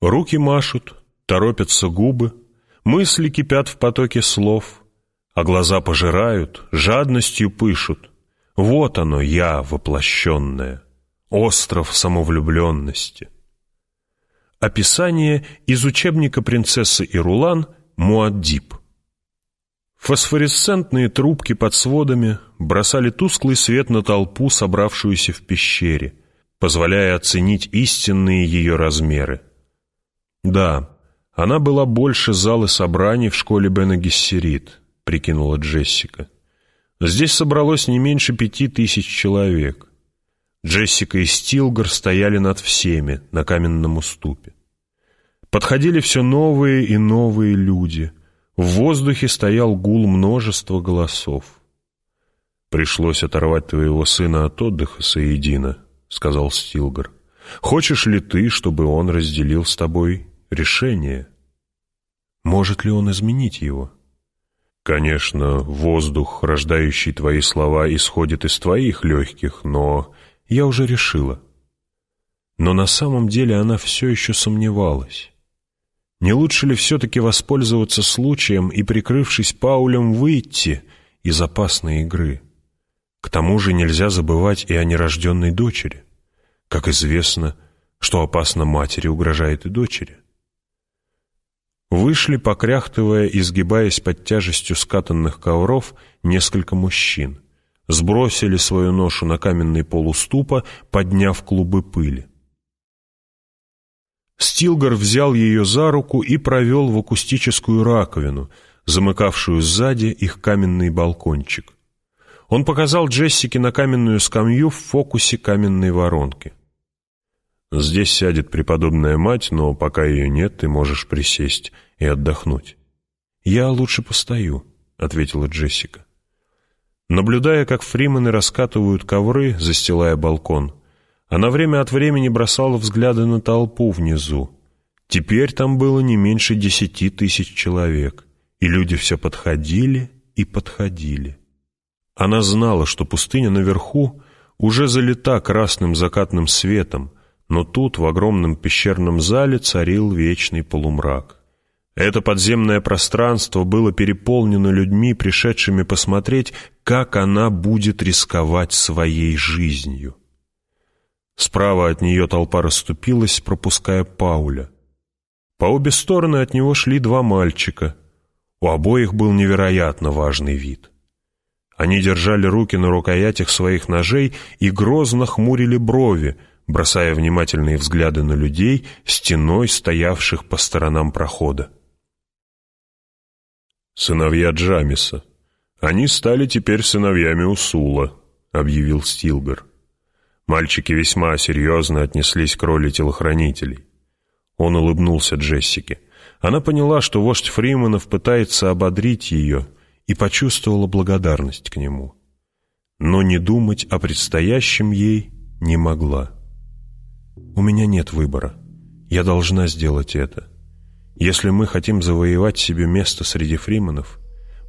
Руки машут, торопятся губы, мысли кипят в потоке слов, а глаза пожирают, жадностью пышут. Вот оно, я воплощенное, остров самовлюбленности. Описание из учебника принцессы Ирулан «Муаддиб». Фосфоресцентные трубки под сводами бросали тусклый свет на толпу, собравшуюся в пещере, позволяя оценить истинные ее размеры. Да, она была больше залы собраний в школе Бена прикинула Джессика. Здесь собралось не меньше пяти тысяч человек. Джессика и Стилгар стояли над всеми на каменном уступе. Подходили все новые и новые люди — в воздухе стоял гул множества голосов. «Пришлось оторвать твоего сына от отдыха, Саедина», — сказал Стилгар. «Хочешь ли ты, чтобы он разделил с тобой решение? Может ли он изменить его?» «Конечно, воздух, рождающий твои слова, исходит из твоих легких, но я уже решила». Но на самом деле она все еще сомневалась. Не лучше ли все-таки воспользоваться случаем и, прикрывшись Паулем, выйти из опасной игры? К тому же нельзя забывать и о нерожденной дочери. Как известно, что опасно матери угрожает и дочери. Вышли, покряхтывая и сгибаясь под тяжестью скатанных ковров, несколько мужчин. Сбросили свою ношу на каменный пол уступа, подняв клубы пыли. Стилгар взял ее за руку и провел в акустическую раковину, замыкавшую сзади их каменный балкончик. Он показал Джессике на каменную скамью в фокусе каменной воронки. «Здесь сядет преподобная мать, но пока ее нет, ты можешь присесть и отдохнуть». «Я лучше постою», — ответила Джессика. Наблюдая, как фримены раскатывают ковры, застилая балкон, она время от времени бросала взгляды на толпу внизу. Теперь там было не меньше десяти тысяч человек, и люди все подходили и подходили. Она знала, что пустыня наверху уже залита красным закатным светом, но тут, в огромном пещерном зале, царил вечный полумрак. Это подземное пространство было переполнено людьми, пришедшими посмотреть, как она будет рисковать своей жизнью. Справа от нее толпа расступилась, пропуская Пауля. По обе стороны от него шли два мальчика. У обоих был невероятно важный вид. Они держали руки на рукоятях своих ножей и грозно хмурили брови, бросая внимательные взгляды на людей, стеной стоявших по сторонам прохода. «Сыновья Джамиса. Они стали теперь сыновьями Усула», — объявил Стилгар. Мальчики весьма серьезно отнеслись к роли телохранителей. Он улыбнулся Джессике. Она поняла, что вождь Фриманов пытается ободрить ее, и почувствовала благодарность к нему. Но не думать о предстоящем ей не могла. «У меня нет выбора. Я должна сделать это. Если мы хотим завоевать себе место среди Фриманов,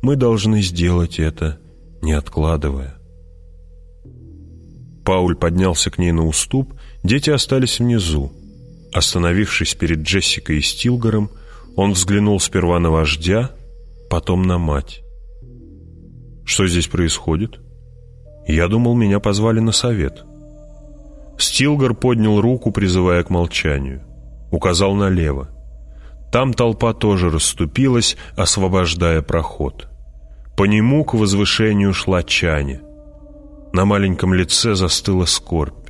мы должны сделать это, не откладывая». Пауль поднялся к ней на уступ, дети остались внизу. Остановившись перед Джессикой и Стилгаром, он взглянул сперва на вождя, потом на мать. «Что здесь происходит?» «Я думал, меня позвали на совет». Стилгар поднял руку, призывая к молчанию. Указал налево. Там толпа тоже расступилась, освобождая проход. По нему к возвышению шла Чаня. На маленьком лице застыла скорбь.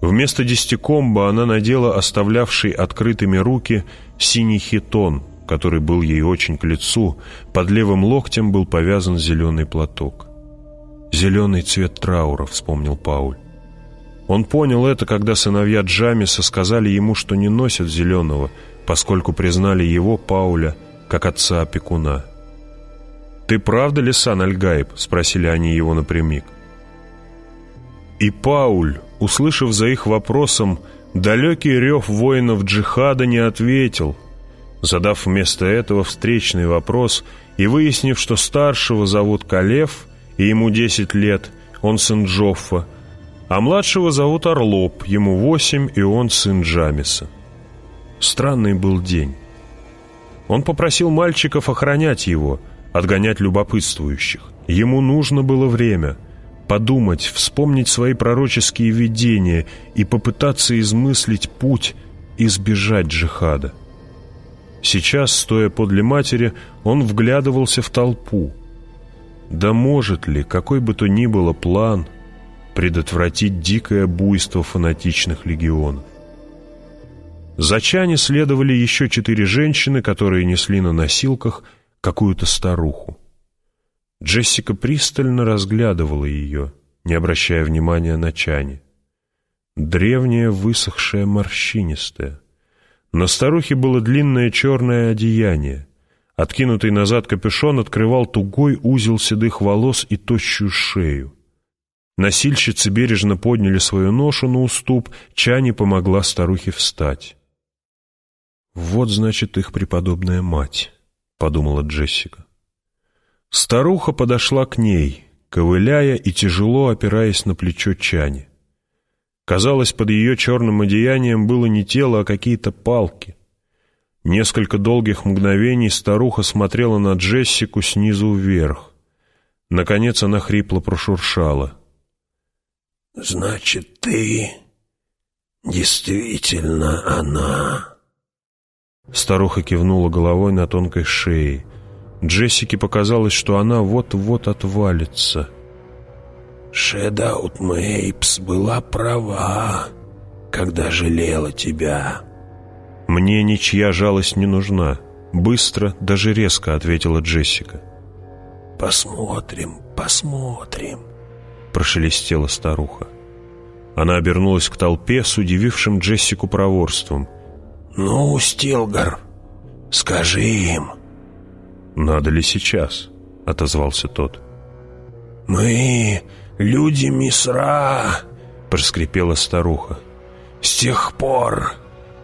Вместо десятикомба она надела оставлявший открытыми руки синий хитон, который был ей очень к лицу, под левым локтем был повязан зеленый платок. «Зеленый цвет траура», — вспомнил Пауль. Он понял это, когда сыновья Джамиса сказали ему, что не носят зеленого, поскольку признали его, Пауля, как отца-опекуна. «Ты правда Лисан Альгаиб?» — спросили они его напрямик. И Пауль, услышав за их вопросом, далекий рев воинов джихада не ответил, задав вместо этого встречный вопрос и выяснив, что старшего зовут Калев, и ему 10 лет, он сын Джоффа, а младшего зовут Орлоп, ему 8, и он сын Джамиса. Странный был день. Он попросил мальчиков охранять его, отгонять любопытствующих. Ему нужно было время подумать, вспомнить свои пророческие видения и попытаться измыслить путь избежать джихада. Сейчас, стоя подле матери, он вглядывался в толпу. Да может ли, какой бы то ни было план, предотвратить дикое буйство фанатичных легионов? За Чане следовали еще четыре женщины, которые несли на носилках какую-то старуху. Джессика пристально разглядывала ее, не обращая внимания на Чане. Древняя, высохшая, морщинистая. На старухе было длинное черное одеяние. Откинутый назад капюшон открывал тугой узел седых волос и тощую шею. Носильщицы бережно подняли свою ношу на уступ, Чани помогла старухе встать. «Вот, значит, их преподобная мать», — подумала Джессика. Старуха подошла к ней, ковыляя и тяжело опираясь на плечо Чани. Казалось, под ее черным одеянием было не тело, а какие-то палки. Несколько долгих мгновений старуха смотрела на Джессику снизу вверх. Наконец она хрипло прошуршала. «Значит, ты действительно она?» Старуха кивнула головой на тонкой шее. Джессике показалось, что она вот-вот отвалится. «Шедаут Мэйпс была права, когда жалела тебя». «Мне ничья жалость не нужна», — быстро, даже резко ответила Джессика. «Посмотрим, посмотрим», — прошелестела старуха. Она обернулась к толпе с удивившим Джессику проворством — «Ну, Стилгар, скажи им». «Надо ли сейчас?» — отозвался тот. «Мы люди Мисра», — проскрипела старуха. «С тех пор,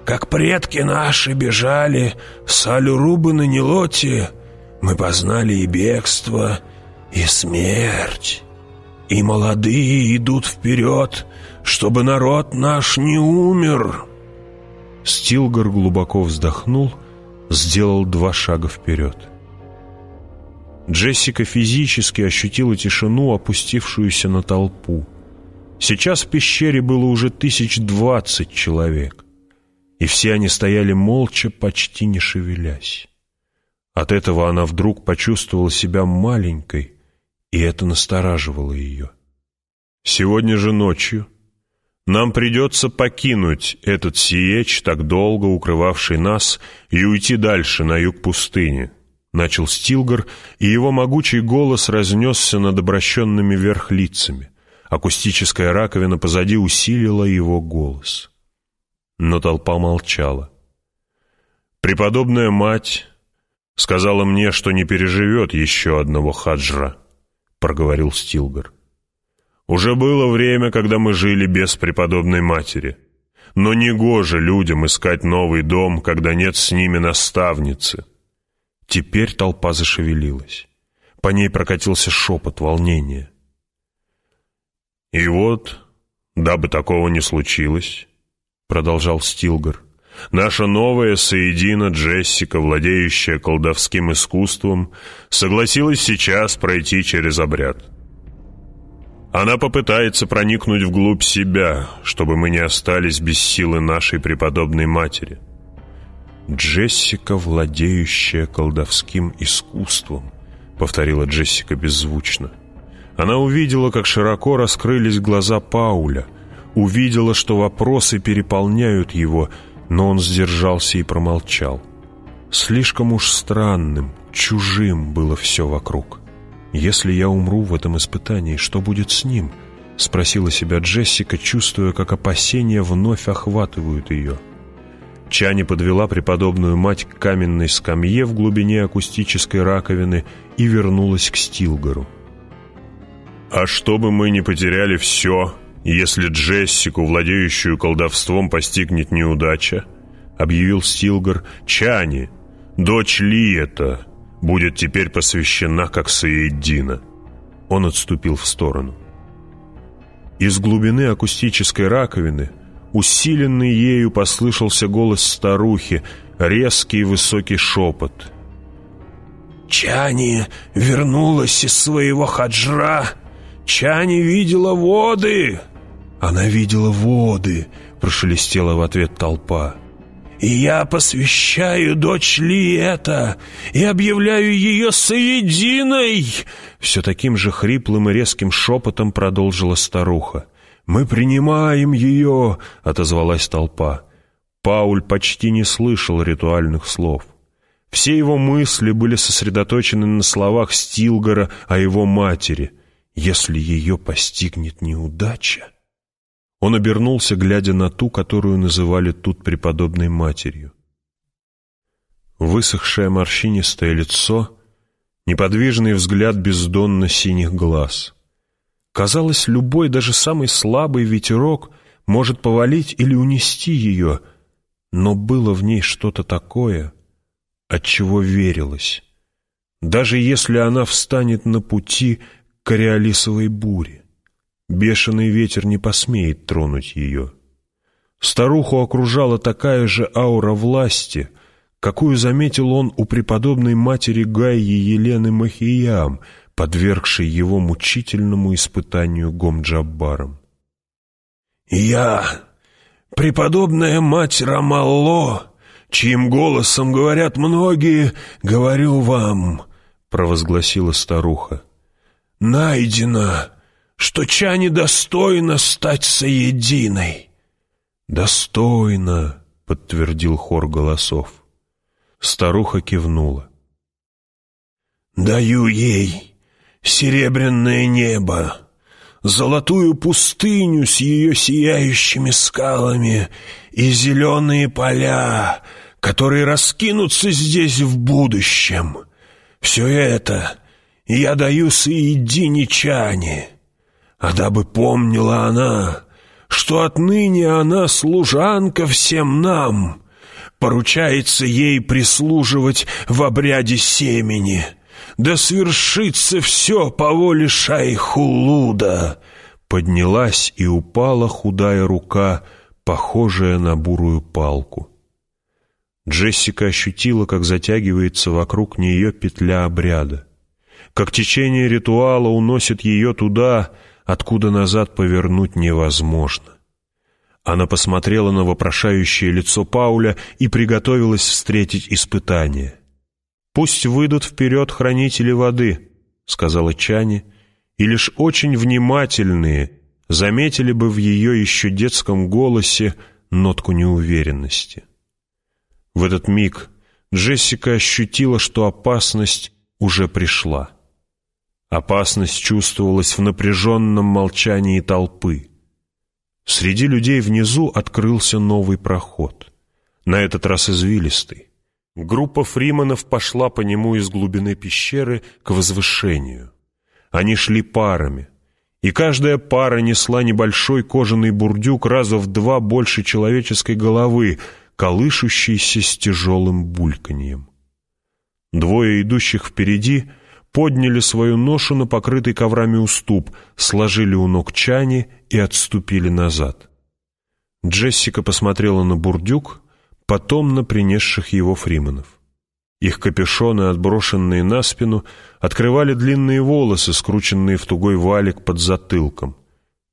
как предки наши бежали с Алюрубы на Нелоте, мы познали и бегство, и смерть. И молодые идут вперед, чтобы народ наш не умер». Стилгар глубоко вздохнул, сделал два шага вперед. Джессика физически ощутила тишину, опустившуюся на толпу. Сейчас в пещере было уже тысяч двадцать человек, и все они стояли молча, почти не шевелясь. От этого она вдруг почувствовала себя маленькой, и это настораживало ее. Сегодня же ночью нам придется покинуть этот сиеч, так долго укрывавший нас, и уйти дальше, на юг пустыни. Начал Стилгар, и его могучий голос разнесся над обращенными вверх лицами. Акустическая раковина позади усилила его голос. Но толпа молчала. «Преподобная мать сказала мне, что не переживет еще одного хаджра», — проговорил Стилгар. Уже было время, когда мы жили без преподобной матери. Но не гоже людям искать новый дом, когда нет с ними наставницы. Теперь толпа зашевелилась. По ней прокатился шепот волнения. «И вот, дабы такого не случилось», — продолжал Стилгар, «наша новая соедина Джессика, владеющая колдовским искусством, согласилась сейчас пройти через обряд». Она попытается проникнуть вглубь себя, чтобы мы не остались без силы нашей преподобной матери. «Джессика, владеющая колдовским искусством», — повторила Джессика беззвучно. Она увидела, как широко раскрылись глаза Пауля, увидела, что вопросы переполняют его, но он сдержался и промолчал. Слишком уж странным, чужим было все вокруг. «Если я умру в этом испытании, что будет с ним?» — спросила себя Джессика, чувствуя, как опасения вновь охватывают ее. Чани подвела преподобную мать к каменной скамье в глубине акустической раковины и вернулась к Стилгару. «А чтобы мы не потеряли все, если Джессику, владеющую колдовством, постигнет неудача?» — объявил Стилгар. «Чани, дочь Ли это, будет теперь посвящена как Саеддина. Он отступил в сторону. Из глубины акустической раковины усиленный ею послышался голос старухи, резкий высокий шепот. «Чани вернулась из своего хаджра! Чани видела воды!» «Она видела воды!» — прошелестела в ответ толпа. И я посвящаю дочь Ли это и объявляю ее соединой!» Все таким же хриплым и резким шепотом продолжила старуха. «Мы принимаем ее!» — отозвалась толпа. Пауль почти не слышал ритуальных слов. Все его мысли были сосредоточены на словах Стилгора о его матери. «Если ее постигнет неудача...» Он обернулся, глядя на ту, которую называли тут преподобной матерью. Высохшее морщинистое лицо, неподвижный взгляд бездонно-синих глаз. Казалось, любой, даже самый слабый ветерок может повалить или унести ее, но было в ней что-то такое, от чего верилось, даже если она встанет на пути к кориолисовой буре. Бешеный ветер не посмеет тронуть ее. Старуху окружала такая же аура власти, какую заметил он у преподобной матери Гаи Елены Махиям, подвергшей его мучительному испытанию Гомджаббаром. «Я, преподобная мать Рамалло, чьим голосом говорят многие, говорю вам», — провозгласила старуха, — «найдено что Чане достойно стать соединой. «Достойно», — подтвердил хор голосов. Старуха кивнула. «Даю ей серебряное небо, золотую пустыню с ее сияющими скалами и зеленые поля, которые раскинутся здесь в будущем. Все это я даю соедине Чане» А дабы помнила она, что отныне она служанка всем нам, поручается ей прислуживать в обряде семени, да свершится все по воле Шайхулуда. Поднялась и упала худая рука, похожая на бурую палку. Джессика ощутила, как затягивается вокруг нее петля обряда, как течение ритуала уносит ее туда, откуда назад повернуть невозможно. Она посмотрела на вопрошающее лицо Пауля и приготовилась встретить испытание. «Пусть выйдут вперед хранители воды», — сказала Чани, и лишь очень внимательные заметили бы в ее еще детском голосе нотку неуверенности. В этот миг Джессика ощутила, что опасность уже пришла. Опасность чувствовалась в напряженном молчании толпы. Среди людей внизу открылся новый проход, на этот раз извилистый. Группа фриманов пошла по нему из глубины пещеры к возвышению. Они шли парами, и каждая пара несла небольшой кожаный бурдюк раза в два больше человеческой головы, колышущийся с тяжелым бульканьем. Двое идущих впереди — подняли свою ношу на покрытый коврами уступ, сложили у ног чани и отступили назад. Джессика посмотрела на бурдюк, потом на принесших его фриманов. Их капюшоны, отброшенные на спину, открывали длинные волосы, скрученные в тугой валик под затылком.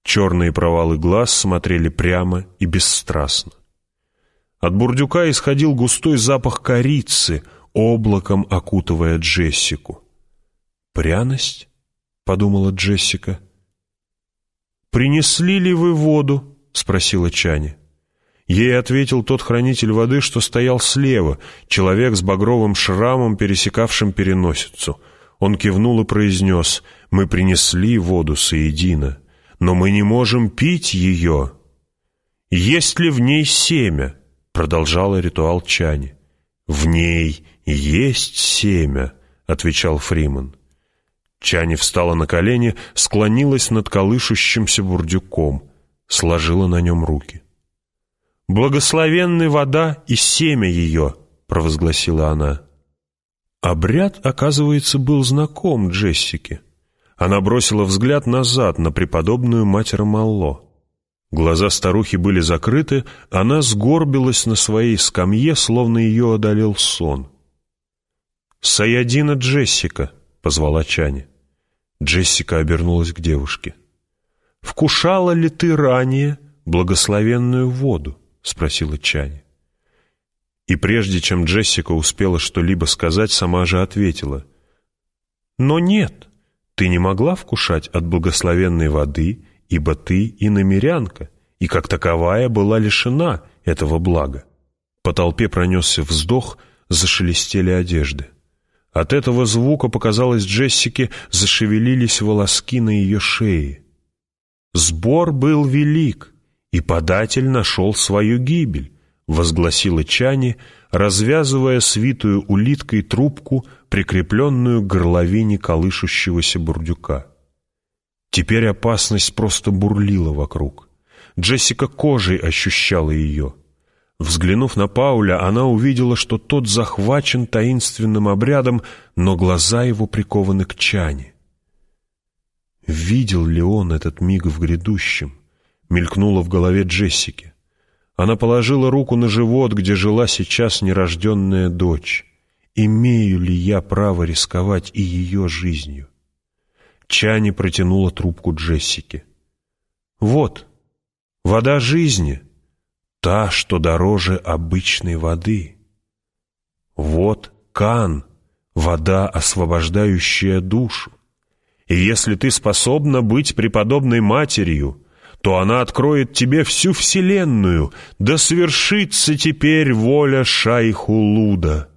Черные провалы глаз смотрели прямо и бесстрастно. От бурдюка исходил густой запах корицы, облаком окутывая Джессику. «Пряность?» — подумала Джессика. «Принесли ли вы воду?» — спросила Чани. Ей ответил тот хранитель воды, что стоял слева, человек с багровым шрамом, пересекавшим переносицу. Он кивнул и произнес, «Мы принесли воду соедино, но мы не можем пить ее». «Есть ли в ней семя?» — продолжала ритуал Чани. «В ней есть семя», — отвечал Фриман. Чани встала на колени, склонилась над колышущимся бурдюком, сложила на нем руки. «Благословенны вода и семя ее!» — провозгласила она. Обряд, оказывается, был знаком Джессике. Она бросила взгляд назад на преподобную мать Рамалло. Глаза старухи были закрыты, она сгорбилась на своей скамье, словно ее одолел сон. «Саядина Джессика», — позвала Чани. Джессика обернулась к девушке. «Вкушала ли ты ранее благословенную воду?» — спросила Чани. И прежде чем Джессика успела что-либо сказать, сама же ответила. «Но нет, ты не могла вкушать от благословенной воды, ибо ты иномерянка, и как таковая была лишена этого блага. По толпе пронесся вздох, зашелестели одежды. От этого звука, показалось Джессике, зашевелились волоски на ее шее. «Сбор был велик, и податель нашел свою гибель», — возгласила Чани, развязывая свитую улиткой трубку, прикрепленную к горловине колышущегося бурдюка. Теперь опасность просто бурлила вокруг. Джессика кожей ощущала ее. Взглянув на Пауля, она увидела, что тот захвачен таинственным обрядом, но глаза его прикованы к чане. Видел ли он этот миг в грядущем? Мелькнуло в голове Джессики. Она положила руку на живот, где жила сейчас нерожденная дочь. Имею ли я право рисковать и ее жизнью? Чани протянула трубку Джессике. «Вот, вода жизни, та, что дороже обычной воды. Вот кан, вода, освобождающая душу. И если ты способна быть преподобной матерью, то она откроет тебе всю вселенную, да свершится теперь воля Шайхулуда».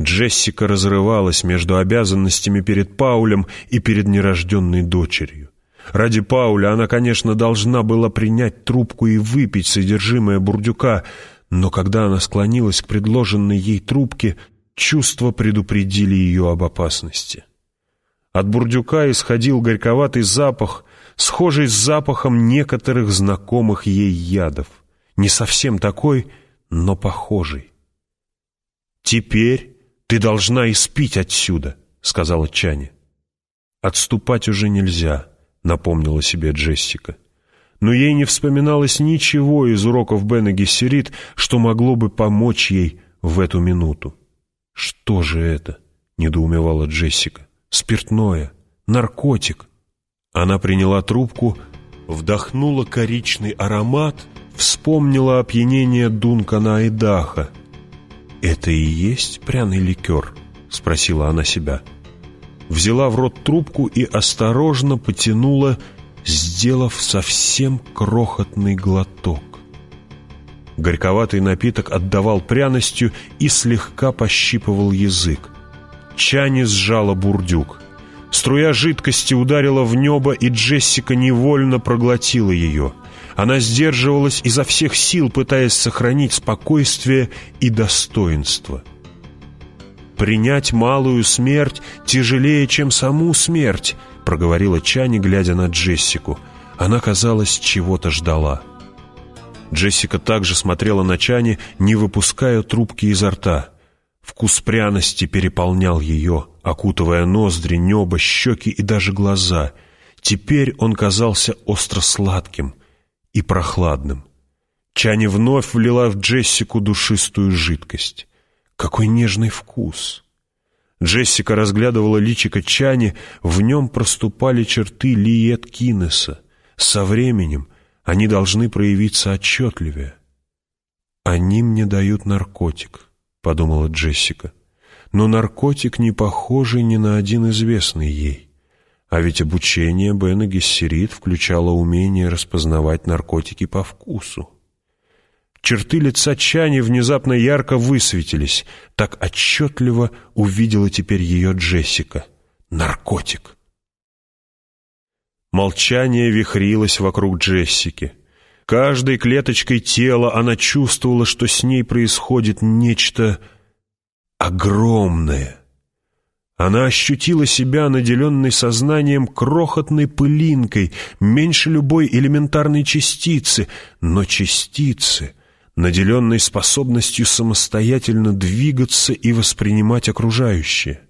Джессика разрывалась между обязанностями перед Паулем и перед нерожденной дочерью. Ради Пауля она, конечно, должна была принять трубку и выпить содержимое бурдюка, но когда она склонилась к предложенной ей трубке, чувства предупредили ее об опасности. От бурдюка исходил горьковатый запах, схожий с запахом некоторых знакомых ей ядов. Не совсем такой, но похожий. Теперь «Ты должна испить отсюда», — сказала Чани. «Отступать уже нельзя», — напомнила себе Джессика. Но ей не вспоминалось ничего из уроков Бена Гессерит, что могло бы помочь ей в эту минуту. «Что же это?» — недоумевала Джессика. «Спиртное, наркотик». Она приняла трубку, вдохнула коричный аромат, вспомнила опьянение Дункана Айдаха — «Это и есть пряный ликер?» — спросила она себя. Взяла в рот трубку и осторожно потянула, сделав совсем крохотный глоток. Горьковатый напиток отдавал пряностью и слегка пощипывал язык. Чани сжала бурдюк. Струя жидкости ударила в небо, и Джессика невольно проглотила ее — она сдерживалась изо всех сил, пытаясь сохранить спокойствие и достоинство. «Принять малую смерть тяжелее, чем саму смерть», — проговорила Чани, глядя на Джессику. Она, казалось, чего-то ждала. Джессика также смотрела на Чани, не выпуская трубки изо рта. Вкус пряности переполнял ее, окутывая ноздри, небо, щеки и даже глаза. Теперь он казался остро-сладким — и прохладным. Чани вновь влила в Джессику душистую жидкость. Какой нежный вкус! Джессика разглядывала личико Чани, в нем проступали черты Лиет Кинеса. Со временем они должны проявиться отчетливее. «Они мне дают наркотик», — подумала Джессика. «Но наркотик не похожий ни на один известный ей. А ведь обучение Бена Гессерит включало умение распознавать наркотики по вкусу. Черты лица Чани внезапно ярко высветились. Так отчетливо увидела теперь ее Джессика. Наркотик. Молчание вихрилось вокруг Джессики. Каждой клеточкой тела она чувствовала, что с ней происходит нечто огромное — она ощутила себя, наделенной сознанием, крохотной пылинкой, меньше любой элементарной частицы, но частицы, наделенной способностью самостоятельно двигаться и воспринимать окружающее.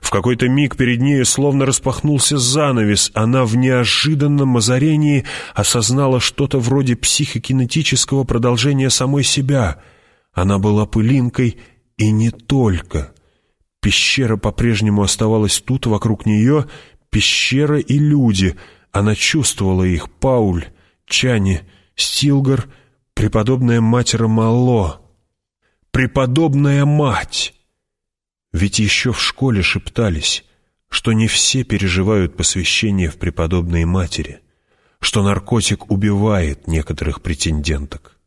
В какой-то миг перед ней словно распахнулся занавес. Она в неожиданном озарении осознала что-то вроде психокинетического продолжения самой себя. Она была пылинкой и не только. Пещера по-прежнему оставалась тут, вокруг нее, пещера и люди. Она чувствовала их, Пауль, Чани, Стилгар, преподобная мать Ромало. Преподобная мать! Ведь еще в школе шептались, что не все переживают посвящение в преподобные матери, что наркотик убивает некоторых претенденток.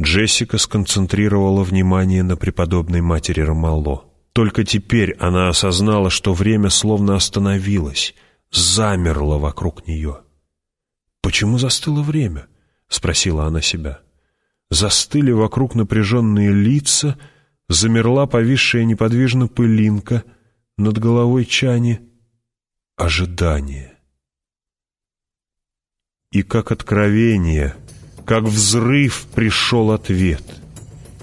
Джессика сконцентрировала внимание на преподобной матери Ромало. Только теперь она осознала, что время словно остановилось, замерло вокруг нее. «Почему застыло время?» — спросила она себя. Застыли вокруг напряженные лица — замерла повисшая неподвижно пылинка над головой Чани. Ожидание. И как откровение, как взрыв пришел ответ.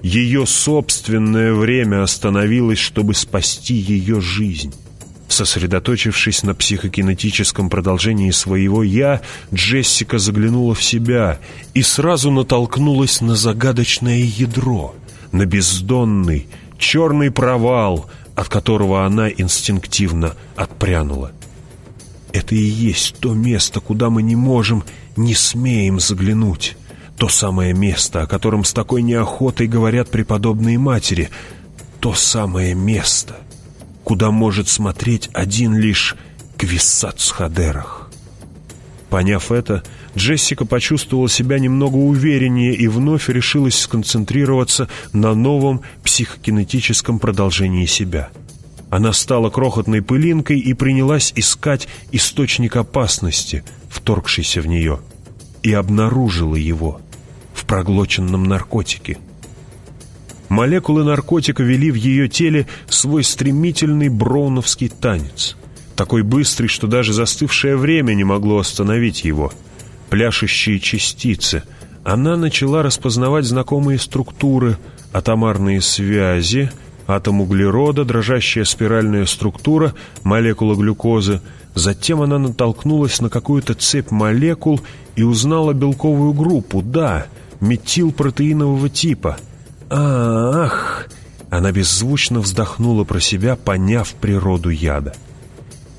Ее собственное время остановилось, чтобы спасти ее жизнь. Сосредоточившись на психокинетическом продолжении своего «я», Джессика заглянула в себя и сразу натолкнулась на загадочное ядро — на бездонный, черный провал, от которого она инстинктивно отпрянула. Это и есть то место, куда мы не можем, не смеем заглянуть. То самое место, о котором с такой неохотой говорят преподобные матери. То самое место, куда может смотреть один лишь Квиссацхадерах. Поняв это, Джессика почувствовала себя немного увереннее и вновь решилась сконцентрироваться на новом психокинетическом продолжении себя. Она стала крохотной пылинкой и принялась искать источник опасности, вторгшийся в нее, и обнаружила его в проглоченном наркотике. Молекулы наркотика вели в ее теле свой стремительный броуновский танец, такой быстрый, что даже застывшее время не могло остановить его — пляшущие частицы, она начала распознавать знакомые структуры, атомарные связи, атом углерода, дрожащая спиральная структура, молекула глюкозы. Затем она натолкнулась на какую-то цепь молекул и узнала белковую группу, да, метилпротеинового типа. «Ах!» Она беззвучно вздохнула про себя, поняв природу яда.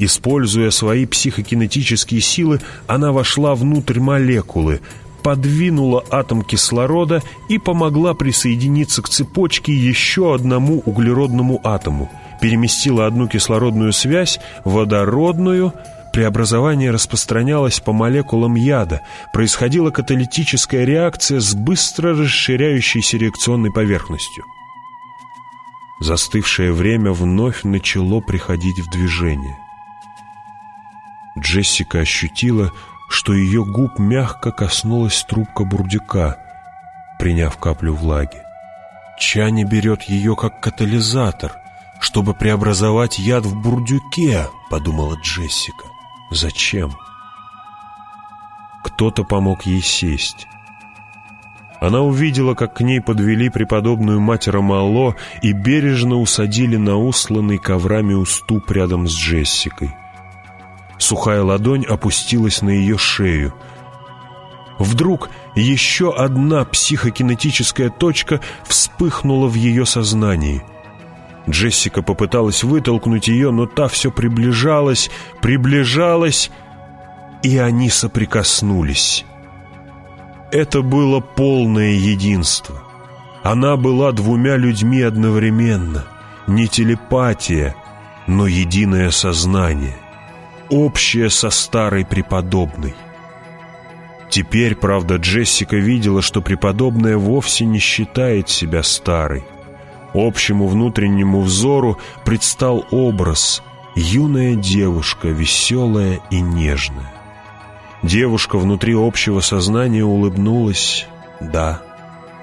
Используя свои психокинетические силы, она вошла внутрь молекулы, подвинула атом кислорода и помогла присоединиться к цепочке еще одному углеродному атому, переместила одну кислородную связь, водородную, преобразование распространялось по молекулам яда, происходила каталитическая реакция с быстро расширяющейся реакционной поверхностью. Застывшее время вновь начало приходить в движение. Джессика ощутила, что ее губ мягко коснулась трубка бурдюка, приняв каплю влаги. Чани берет ее как катализатор, чтобы преобразовать яд в бурдюке, подумала Джессика. Зачем? Кто-то помог ей сесть. Она увидела, как к ней подвели преподобную мать Ромало и бережно усадили на усланный коврами уступ рядом с Джессикой. Сухая ладонь опустилась на ее шею. Вдруг еще одна психокинетическая точка вспыхнула в ее сознании. Джессика попыталась вытолкнуть ее, но та все приближалась, приближалась, и они соприкоснулись. Это было полное единство. Она была двумя людьми одновременно. Не телепатия, но единое сознание общее со старой преподобной. Теперь, правда, Джессика видела, что преподобная вовсе не считает себя старой. Общему внутреннему взору предстал образ юная девушка, веселая и нежная. Девушка внутри общего сознания улыбнулась «Да,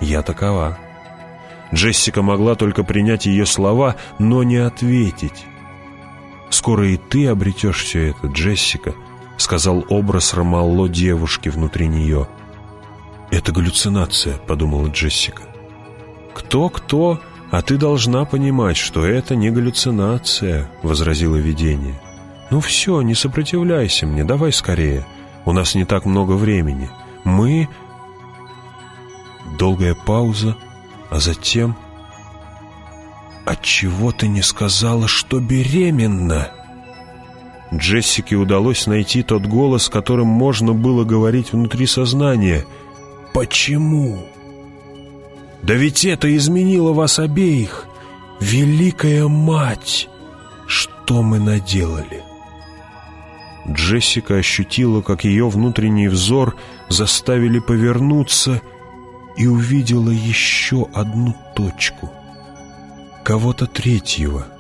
я такова». Джессика могла только принять ее слова, но не ответить. «Скоро и ты обретешь все это, Джессика», — сказал образ Ромалло девушки внутри нее. «Это галлюцинация», — подумала Джессика. Кто-кто, «А ты должна понимать, что это не галлюцинация», — возразило видение. «Ну все, не сопротивляйся мне, давай скорее. У нас не так много времени. Мы...» Долгая пауза, а затем... «Отчего ты не сказала, что беременна?» Джессике удалось найти тот голос, которым можно было говорить внутри сознания. «Почему?» «Да ведь это изменило вас обеих! Великая мать! Что мы наделали?» Джессика ощутила, как ее внутренний взор заставили повернуться и увидела еще одну точку. Кого-то третьего —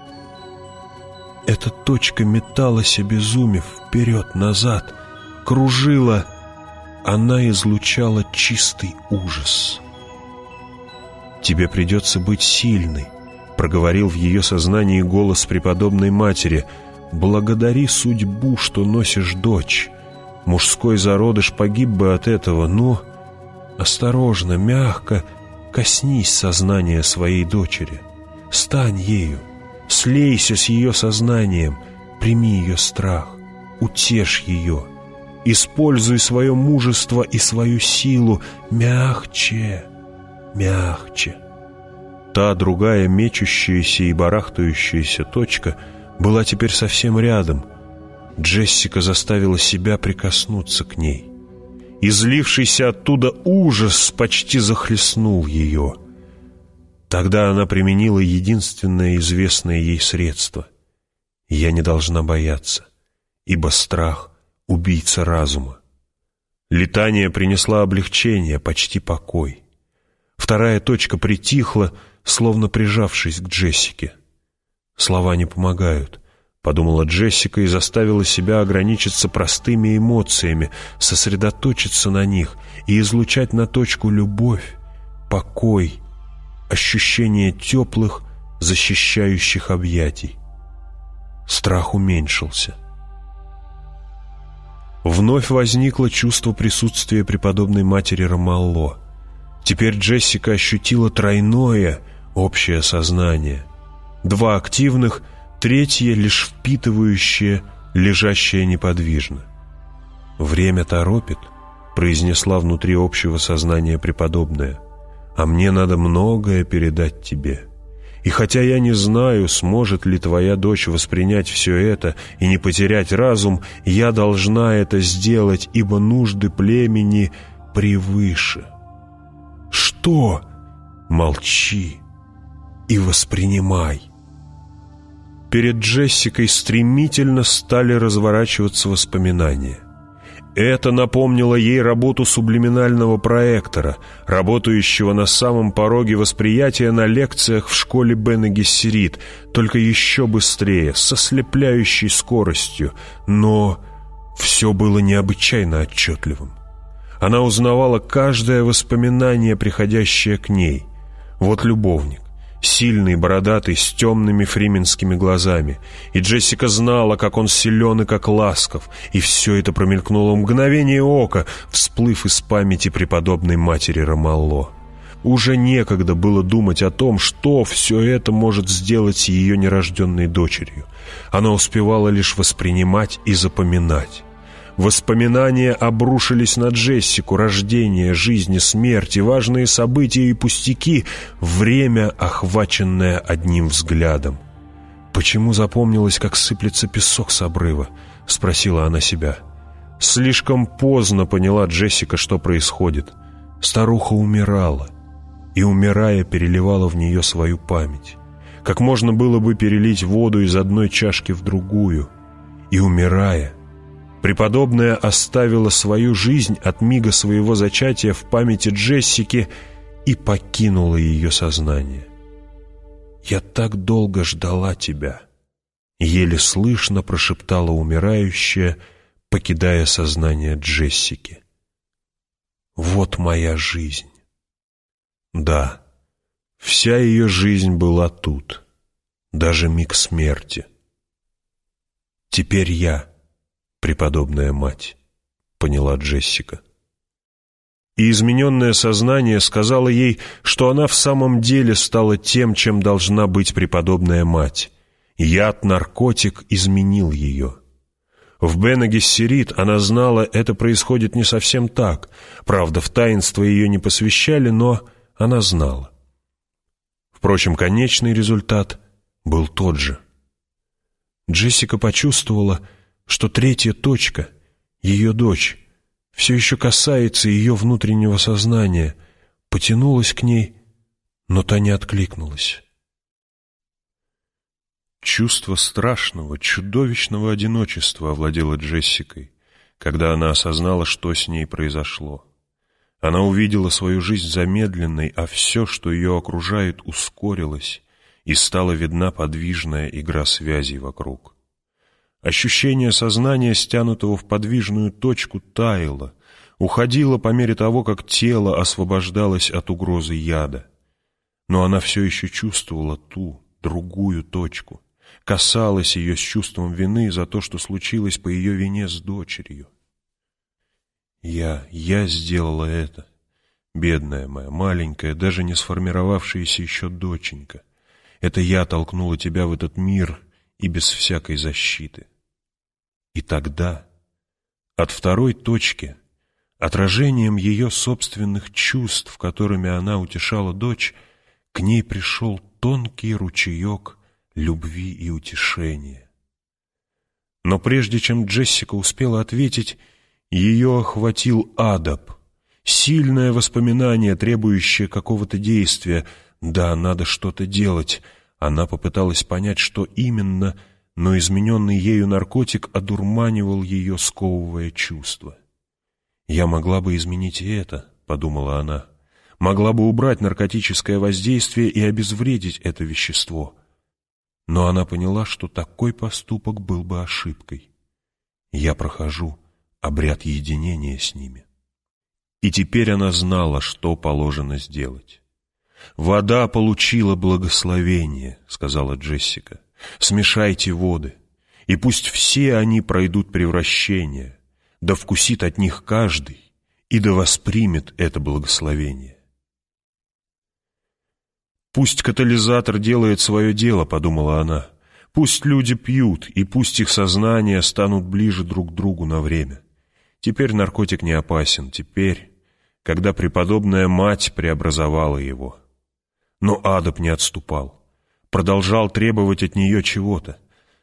эта точка металась, обезумев, вперед-назад, кружила. Она излучала чистый ужас. «Тебе придется быть сильной», — проговорил в ее сознании голос преподобной матери. «Благодари судьбу, что носишь дочь. Мужской зародыш погиб бы от этого, но...» «Осторожно, мягко коснись сознания своей дочери. Стань ею. Слейся с ее сознанием, прими ее страх, утешь ее. Используй свое мужество и свою силу мягче, мягче. Та другая мечущаяся и барахтающаяся точка была теперь совсем рядом. Джессика заставила себя прикоснуться к ней. Излившийся оттуда ужас почти захлестнул ее. Тогда она применила единственное известное ей средство. «Я не должна бояться, ибо страх — убийца разума». Летание принесла облегчение, почти покой. Вторая точка притихла, словно прижавшись к Джессике. «Слова не помогают», — подумала Джессика и заставила себя ограничиться простыми эмоциями, сосредоточиться на них и излучать на точку любовь, покой ощущение теплых, защищающих объятий. Страх уменьшился. Вновь возникло чувство присутствия преподобной матери Ромалло. Теперь Джессика ощутила тройное общее сознание. Два активных, третье лишь впитывающее, лежащее неподвижно. «Время торопит», — произнесла внутри общего сознания преподобная — а мне надо многое передать тебе. И хотя я не знаю, сможет ли твоя дочь воспринять все это и не потерять разум, я должна это сделать, ибо нужды племени превыше. Что? Молчи и воспринимай. Перед Джессикой стремительно стали разворачиваться воспоминания – это напомнило ей работу сублиминального проектора, работающего на самом пороге восприятия на лекциях в школе Бена Гессерит, только еще быстрее, со слепляющей скоростью, но все было необычайно отчетливым. Она узнавала каждое воспоминание, приходящее к ней. Вот любовник сильный, бородатый, с темными фрименскими глазами. И Джессика знала, как он силен и как ласков, и все это промелькнуло мгновение ока, всплыв из памяти преподобной матери Ромалло. Уже некогда было думать о том, что все это может сделать с ее нерожденной дочерью. Она успевала лишь воспринимать и запоминать. Воспоминания обрушились на Джессику, рождение, жизнь и смерть, и важные события и пустяки, время, охваченное одним взглядом. «Почему запомнилось, как сыплется песок с обрыва?» — спросила она себя. Слишком поздно поняла Джессика, что происходит. Старуха умирала, и, умирая, переливала в нее свою память. Как можно было бы перелить воду из одной чашки в другую, и, умирая, — Преподобная оставила свою жизнь от мига своего зачатия в памяти Джессики и покинула ее сознание. «Я так долго ждала тебя», — еле слышно прошептала умирающая, покидая сознание Джессики. «Вот моя жизнь». Да, вся ее жизнь была тут, даже миг смерти. Теперь я — преподобная мать», — поняла Джессика. и измененное сознание сказало ей, что она в самом деле стала тем, чем должна быть преподобная мать. Яд, наркотик изменил ее. В Бенагессерит она знала, это происходит не совсем так. Правда, в таинство ее не посвящали, но она знала. Впрочем, конечный результат был тот же. Джессика почувствовала, что третья точка, ее дочь, все еще касается ее внутреннего сознания, потянулась к ней, но та не откликнулась. Чувство страшного, чудовищного одиночества овладело Джессикой, когда она осознала, что с ней произошло. Она увидела свою жизнь замедленной, а все, что ее окружает, ускорилось, и стала видна подвижная игра связей вокруг. Ощущение сознания, стянутого в подвижную точку, таяло, уходило по мере того, как тело освобождалось от угрозы яда. Но она все еще чувствовала ту, другую точку, касалась ее с чувством вины за то, что случилось по ее вине с дочерью. Я, я сделала это. Бедная моя, маленькая, даже не сформировавшаяся еще доченька. Это я толкнула тебя в этот мир и без всякой защиты. И тогда, от второй точки, отражением ее собственных чувств, которыми она утешала дочь, к ней пришел тонкий ручеек любви и утешения. Но прежде чем Джессика успела ответить, ее охватил адап, сильное воспоминание, требующее какого-то действия. Да, надо что-то делать. Она попыталась понять, что именно, но измененный ею наркотик одурманивал ее, сковывая чувства. «Я могла бы изменить и это», — подумала она. «Могла бы убрать наркотическое воздействие и обезвредить это вещество». Но она поняла, что такой поступок был бы ошибкой. «Я прохожу обряд единения с ними. И теперь она знала, что положено сделать. «Вода получила благословение», — сказала Джессика. «Смешайте воды, и пусть все они пройдут превращение, да вкусит от них каждый, и да воспримет это благословение». «Пусть катализатор делает свое дело», — подумала она. «Пусть люди пьют, и пусть их сознания станут ближе друг к другу на время». Теперь наркотик не опасен, теперь, когда преподобная мать преобразовала его. Но Адап не отступал, продолжал требовать от нее чего-то.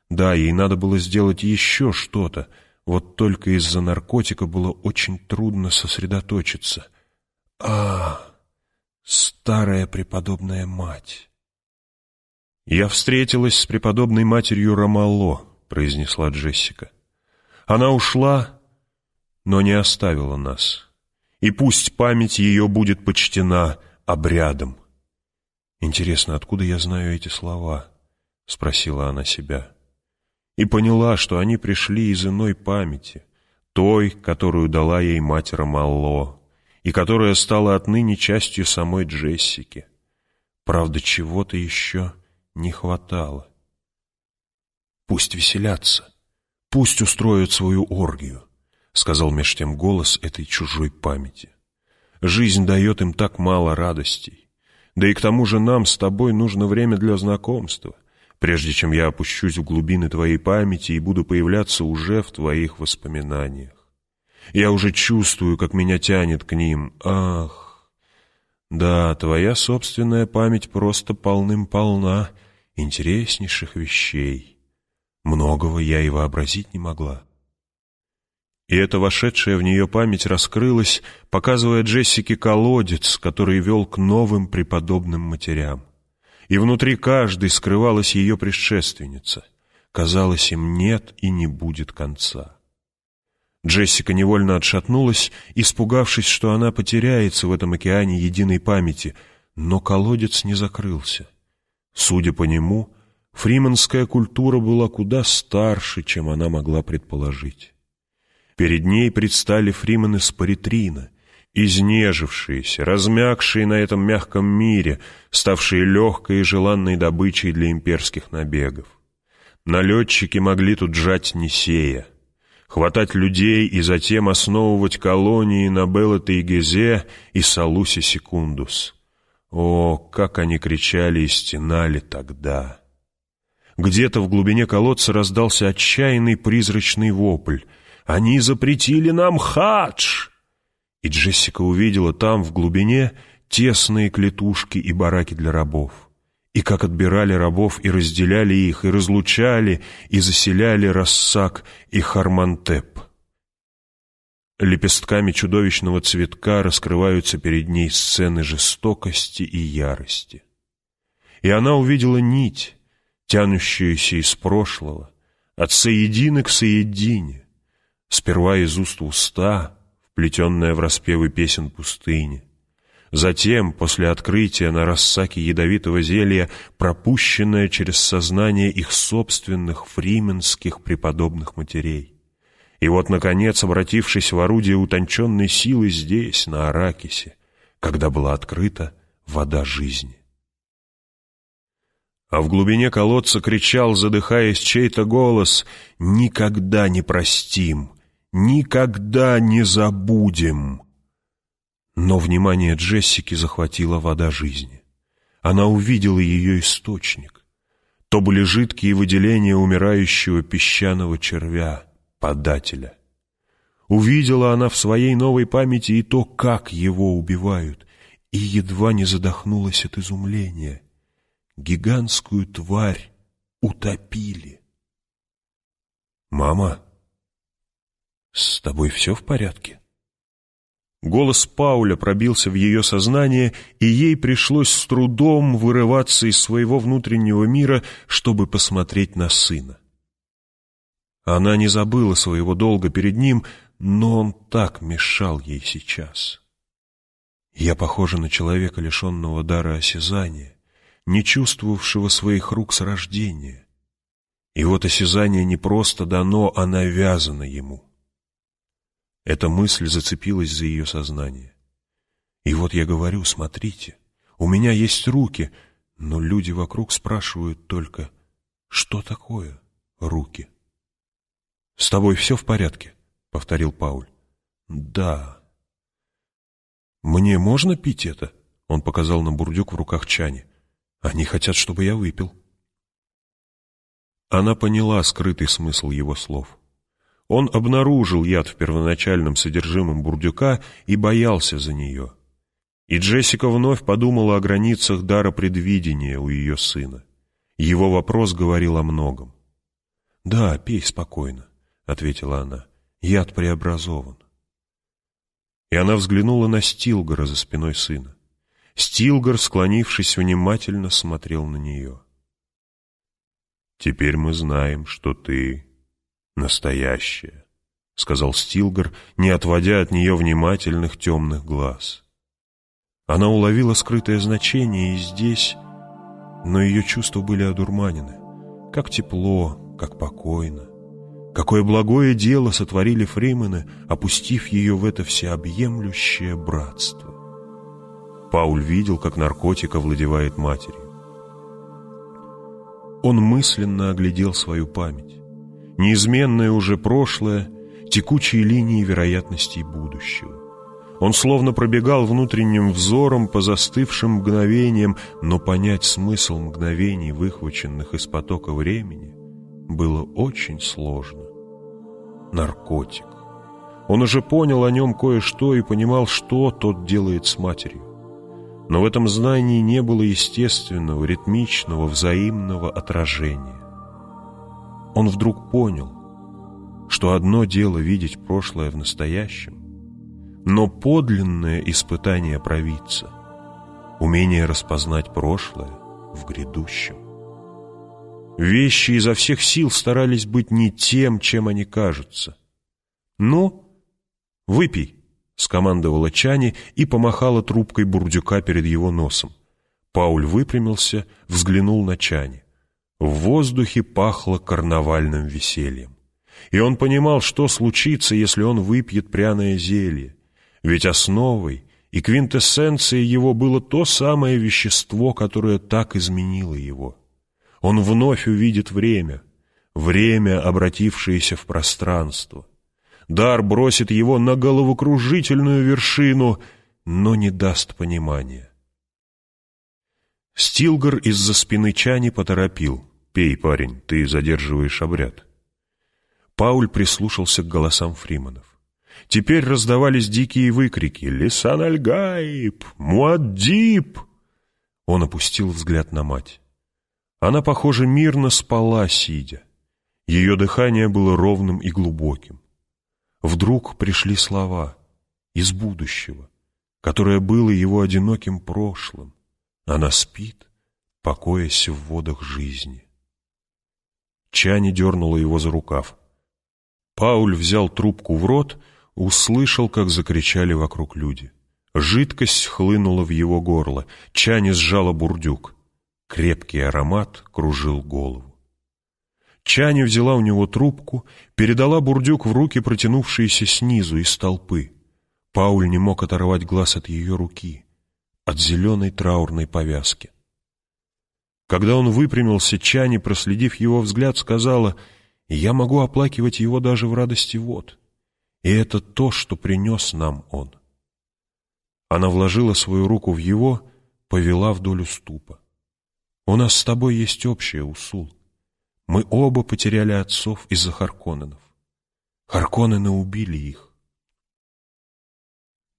Да, ей надо было сделать еще что-то, вот только из-за наркотика было очень трудно сосредоточиться. А, старая преподобная мать. «Я встретилась с преподобной матерью Ромало», — произнесла Джессика. Она ушла, но не оставила нас. И пусть память ее будет почтена обрядом. «Интересно, откуда я знаю эти слова?» — спросила она себя. И поняла, что они пришли из иной памяти, той, которую дала ей мать Ромалло, и которая стала отныне частью самой Джессики. Правда, чего-то еще не хватало. Пусть веселятся, пусть устроят свою оргию. — сказал меж тем голос этой чужой памяти. «Жизнь дает им так мало радостей. Да и к тому же нам с тобой нужно время для знакомства, прежде чем я опущусь в глубины твоей памяти и буду появляться уже в твоих воспоминаниях. Я уже чувствую, как меня тянет к ним. Ах! Да, твоя собственная память просто полным-полна интереснейших вещей. Многого я и вообразить не могла. И эта вошедшая в нее память раскрылась, показывая Джессике колодец, который вел к новым преподобным матерям. И внутри каждой скрывалась ее предшественница. Казалось, им нет и не будет конца. Джессика невольно отшатнулась, испугавшись, что она потеряется в этом океане единой памяти, но колодец не закрылся. Судя по нему, фриманская культура была куда старше, чем она могла предположить. Перед ней предстали фримены с паритрина, изнежившиеся, размягшие на этом мягком мире, ставшие легкой и желанной добычей для имперских набегов. Налетчики могли тут жать Несея. хватать людей и затем основывать колонии на Беллате-и-Гезе и Салусе-Секундус. О, как они кричали и стенали тогда! Где-то в глубине колодца раздался отчаянный призрачный вопль. «Они запретили нам хадж!» И Джессика увидела там, в глубине, тесные клетушки и бараки для рабов. И как отбирали рабов и разделяли их, и разлучали, и заселяли Рассак и Хармантеп. Лепестками чудовищного цветка раскрываются перед ней сцены жестокости и ярости. И она увидела нить, тянущуюся из прошлого, от соедины к соедине, сперва из уст уста, вплетенная в распевы песен пустыни, затем, после открытия на рассаке ядовитого зелья, пропущенная через сознание их собственных фрименских преподобных матерей. И вот, наконец, обратившись в орудие утонченной силы здесь, на Аракисе, когда была открыта вода жизни. А в глубине колодца кричал, задыхаясь, чей-то голос «Никогда не простим! Никогда не забудем!» Но внимание Джессики захватила вода жизни. Она увидела ее источник. То были жидкие выделения умирающего песчаного червя, подателя. Увидела она в своей новой памяти и то, как его убивают, и едва не задохнулась от изумления — гигантскую тварь утопили. «Мама, с тобой все в порядке?» Голос Пауля пробился в ее сознание, и ей пришлось с трудом вырываться из своего внутреннего мира, чтобы посмотреть на сына. Она не забыла своего долга перед ним, но он так мешал ей сейчас. Я похожа на человека, лишенного дара осязания не чувствовавшего своих рук с рождения. И вот осязание не просто дано, а навязано ему. Эта мысль зацепилась за ее сознание. И вот я говорю, смотрите, у меня есть руки, но люди вокруг спрашивают только, что такое руки? «С тобой все в порядке?» — повторил Пауль. «Да». «Мне можно пить это?» — он показал на бурдюк в руках Чани. Они хотят, чтобы я выпил. Она поняла скрытый смысл его слов. Он обнаружил яд в первоначальном содержимом бурдюка и боялся за нее. И Джессика вновь подумала о границах дара предвидения у ее сына. Его вопрос говорил о многом. «Да, пей спокойно», — ответила она. «Яд преобразован». И она взглянула на Стилгора за спиной сына. Стилгар, склонившись, внимательно смотрел на нее. «Теперь мы знаем, что ты настоящая», — сказал Стилгар, не отводя от нее внимательных темных глаз. Она уловила скрытое значение и здесь, но ее чувства были одурманены. Как тепло, как покойно. Какое благое дело сотворили фримены, опустив ее в это всеобъемлющее братство. Пауль видел, как наркотик овладевает матерью. Он мысленно оглядел свою память. Неизменное уже прошлое, текучие линии вероятностей будущего. Он словно пробегал внутренним взором по застывшим мгновениям, но понять смысл мгновений, выхваченных из потока времени, было очень сложно. Наркотик. Он уже понял о нем кое-что и понимал, что тот делает с матерью. Но в этом знании не было естественного, ритмичного, взаимного отражения. Он вдруг понял, что одно дело видеть прошлое в настоящем, но подлинное испытание провидца, умение распознать прошлое в грядущем. Вещи изо всех сил старались быть не тем, чем они кажутся. «Ну, выпей», — скомандовала Чани и помахала трубкой бурдюка перед его носом. Пауль выпрямился, взглянул на Чани. В воздухе пахло карнавальным весельем. И он понимал, что случится, если он выпьет пряное зелье. Ведь основой и квинтэссенцией его было то самое вещество, которое так изменило его. Он вновь увидит время, время, обратившееся в пространство — Дар бросит его на головокружительную вершину, но не даст понимания. Стилгар из-за спины Чани поторопил. «Пей, парень, ты задерживаешь обряд». Пауль прислушался к голосам фриманов. Теперь раздавались дикие выкрики «Лисан Альгаиб! Муаддиб!» Он опустил взгляд на мать. Она, похоже, мирно спала, сидя. Ее дыхание было ровным и глубоким. Вдруг пришли слова из будущего, которое было его одиноким прошлым. Она спит, покоясь в водах жизни. Чани дернула его за рукав. Пауль взял трубку в рот, услышал, как закричали вокруг люди. Жидкость хлынула в его горло, Чани сжала бурдюк. Крепкий аромат кружил голову. Чани взяла у него трубку, передала бурдюк в руки, протянувшиеся снизу из толпы. Пауль не мог оторвать глаз от ее руки, от зеленой траурной повязки. Когда он выпрямился, Чани, проследив его взгляд, сказала, «Я могу оплакивать его даже в радости вот, и это то, что принес нам он». Она вложила свою руку в его, повела вдоль уступа. «У нас с тобой есть общее, Усул. Мы оба потеряли отцов из-за Харконненов. Харконнены убили их.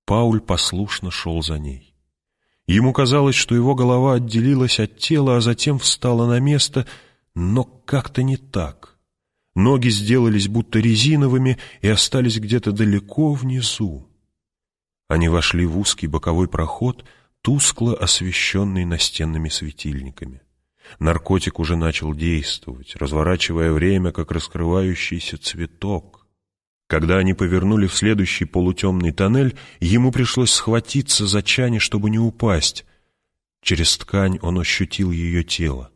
Пауль послушно шел за ней. Ему казалось, что его голова отделилась от тела, а затем встала на место, но как-то не так. Ноги сделались будто резиновыми и остались где-то далеко внизу. Они вошли в узкий боковой проход, тускло освещенный настенными светильниками. Наркотик уже начал действовать, разворачивая время, как раскрывающийся цветок. Когда они повернули в следующий полутемный тоннель, ему пришлось схватиться за Чани, чтобы не упасть. Через ткань он ощутил ее тело,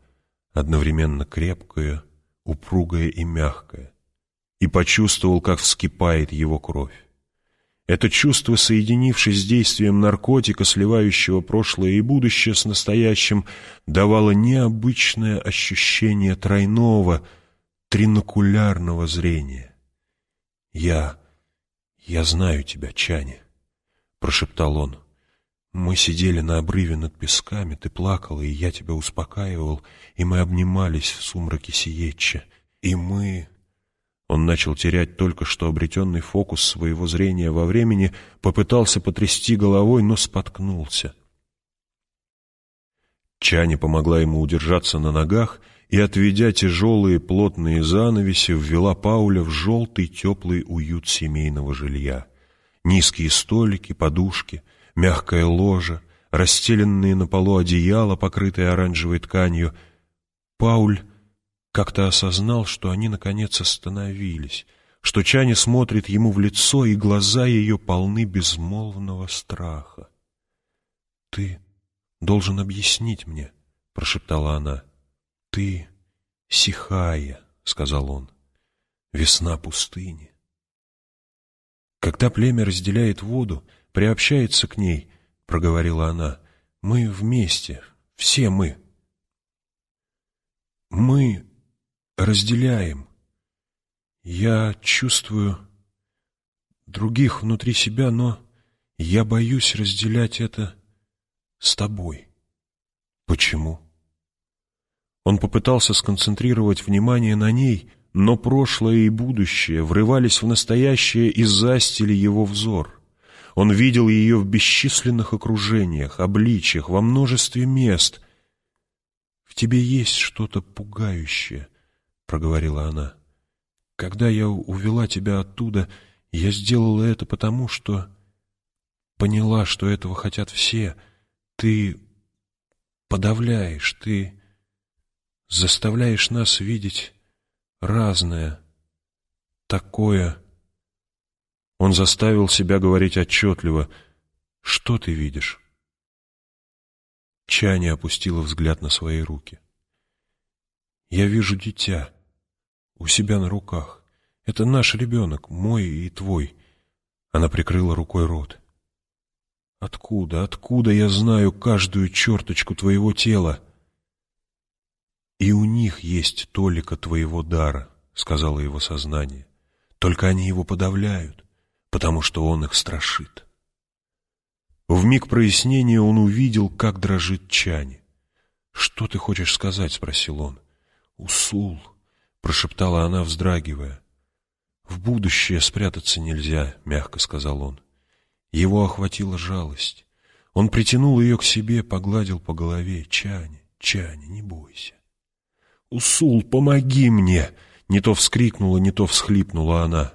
одновременно крепкое, упругое и мягкое, и почувствовал, как вскипает его кровь. Это чувство, соединившись с действием наркотика, сливающего прошлое и будущее с настоящим, давало необычное ощущение тройного, тринокулярного зрения. «Я... я знаю тебя, Чани», — прошептал он. «Мы сидели на обрыве над песками, ты плакала, и я тебя успокаивал, и мы обнимались в сумраке Сиетча, и мы...» Он начал терять только что обретенный фокус своего зрения во времени, попытался потрясти головой, но споткнулся. Чани помогла ему удержаться на ногах и, отведя тяжелые плотные занавеси, ввела Пауля в желтый теплый уют семейного жилья. Низкие столики, подушки, мягкое ложе, расстеленные на полу одеяла, покрытые оранжевой тканью. Пауль как-то осознал, что они наконец остановились, что Чани смотрит ему в лицо, и глаза ее полны безмолвного страха. «Ты должен объяснить мне», — прошептала она. «Ты Сихая», — сказал он, — «весна пустыни». «Когда племя разделяет воду, приобщается к ней», — проговорила она, — «мы вместе, все мы». «Мы разделяем. Я чувствую других внутри себя, но я боюсь разделять это с тобой. Почему? Он попытался сконцентрировать внимание на ней, но прошлое и будущее врывались в настоящее и застили его взор. Он видел ее в бесчисленных окружениях, обличиях, во множестве мест. В тебе есть что-то пугающее, — проговорила она. «Когда я увела тебя оттуда, я сделала это потому, что поняла, что этого хотят все. Ты подавляешь, ты заставляешь нас видеть разное, такое...» Он заставил себя говорить отчетливо. «Что ты видишь?» Чаня опустила взгляд на свои руки. «Я вижу дитя у себя на руках. Это наш ребенок, мой и твой. Она прикрыла рукой рот. Откуда, откуда я знаю каждую черточку твоего тела? И у них есть толика твоего дара, сказала его сознание. Только они его подавляют, потому что он их страшит. В миг прояснения он увидел, как дрожит Чани. «Что ты хочешь сказать?» — спросил он. «Усул», — прошептала она, вздрагивая. «В будущее спрятаться нельзя», — мягко сказал он. Его охватила жалость. Он притянул ее к себе, погладил по голове. «Чани, Чани, не бойся». «Усул, помоги мне!» Не то вскрикнула, не то всхлипнула она.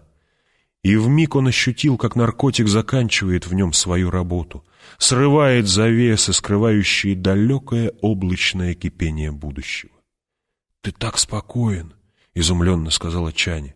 И вмиг он ощутил, как наркотик заканчивает в нем свою работу, срывает завесы, скрывающие далекое облачное кипение будущего. «Ты так спокоен!» — изумленно сказала Чани.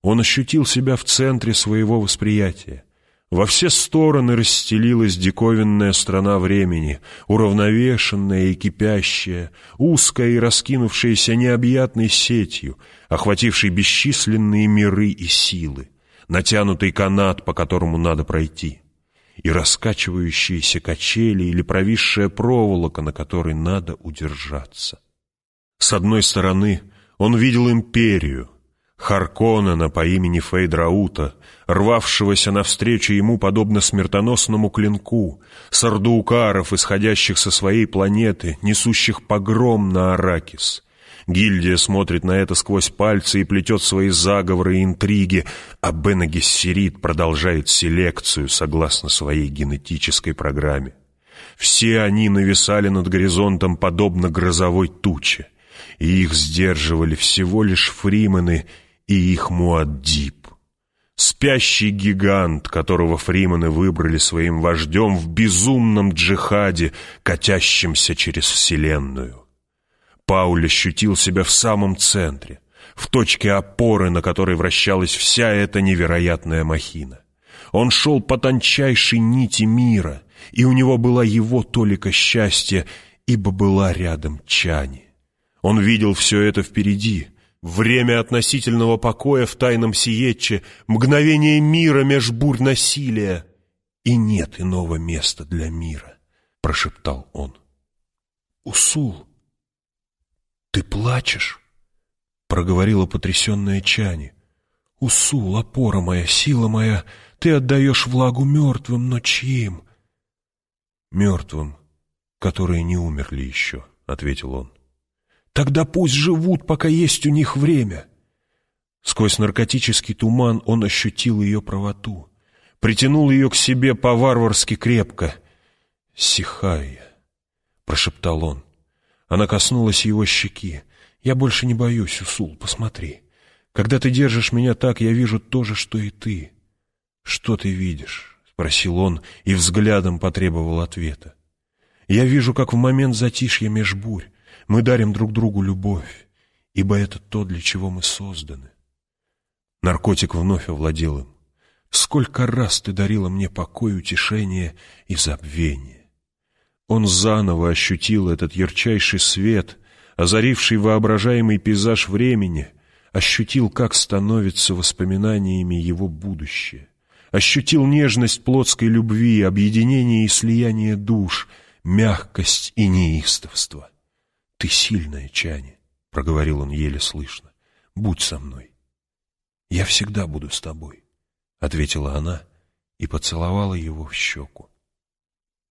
Он ощутил себя в центре своего восприятия. Во все стороны расстелилась диковинная страна времени, уравновешенная и кипящая, узкая и раскинувшаяся необъятной сетью, охватившей бесчисленные миры и силы, натянутый канат, по которому надо пройти, и раскачивающиеся качели или провисшая проволока, на которой надо удержаться. С одной стороны он видел империю, Харконнена по имени Фейдраута, рвавшегося навстречу ему подобно смертоносному клинку, сардуукаров, исходящих со своей планеты, несущих погром на Аракис. Гильдия смотрит на это сквозь пальцы и плетет свои заговоры и интриги, а Бена продолжает селекцию согласно своей генетической программе. Все они нависали над горизонтом подобно грозовой туче, и их сдерживали всего лишь фримены и их Муаддиб. Спящий гигант, которого фримены выбрали своим вождем в безумном джихаде, катящемся через Вселенную. Пауль ощутил себя в самом центре, в точке опоры, на которой вращалась вся эта невероятная махина. Он шел по тончайшей нити мира, и у него была его толика счастья, ибо была рядом Чани. Он видел все это впереди — Время относительного покоя в тайном сиетче, мгновение мира меж бурь насилия. И нет иного места для мира, — прошептал он. Усул, ты плачешь? — проговорила потрясенная Чани. Усул, опора моя, сила моя, ты отдаешь влагу мертвым, но чьим? Мертвым, которые не умерли еще, — ответил он. Тогда пусть живут, пока есть у них время. Сквозь наркотический туман он ощутил ее правоту. Притянул ее к себе по-варварски крепко. «Сихая», — прошептал он. Она коснулась его щеки. «Я больше не боюсь, Усул, посмотри. Когда ты держишь меня так, я вижу то же, что и ты». «Что ты видишь?» — спросил он и взглядом потребовал ответа. «Я вижу, как в момент затишья меж бурь мы дарим друг другу любовь, ибо это то, для чего мы созданы. Наркотик вновь овладел им. Сколько раз ты дарила мне покой, утешение и забвение. Он заново ощутил этот ярчайший свет, озаривший воображаемый пейзаж времени, ощутил, как становится воспоминаниями его будущее, ощутил нежность плотской любви, объединение и слияние душ, мягкость и неистовство. «Ты сильная, Чани», — проговорил он еле слышно. «Будь со мной». «Я всегда буду с тобой», — ответила она и поцеловала его в щеку.